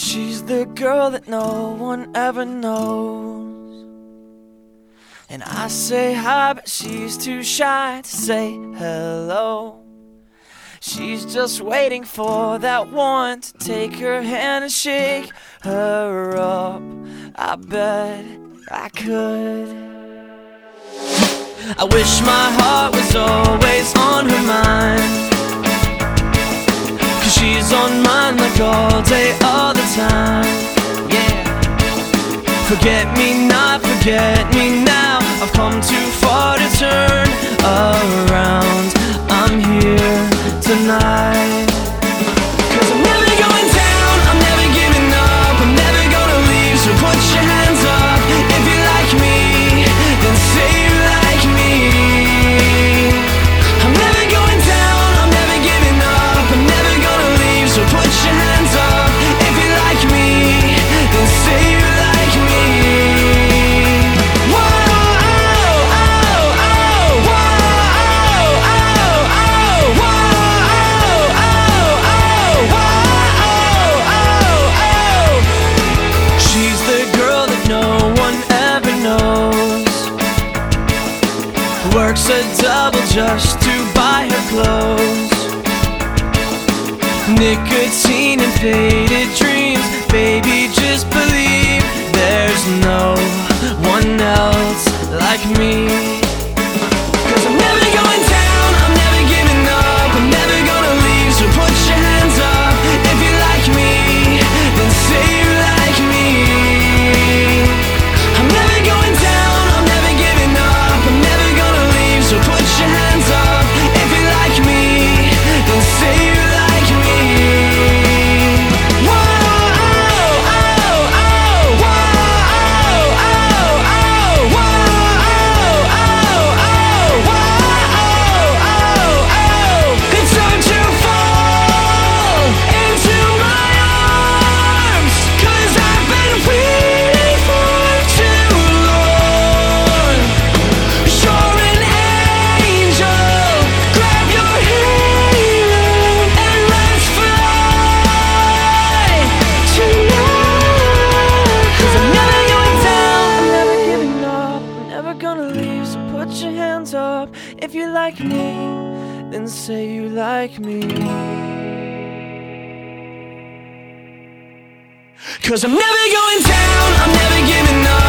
She's the girl that no one ever knows. And I say hi, but she's too shy to say hello. She's just waiting for that one to take her hand and shake her up. I bet I could. I wish my heart was always on her mind. all day, all the time. Yeah. Forget me not, forget me now. I've come too far to turn around. a double just to buy her clothes. Nicotine and faded dreams, baby. If you like me, then say you like me. Cause I'm never going down, I'm never giving up.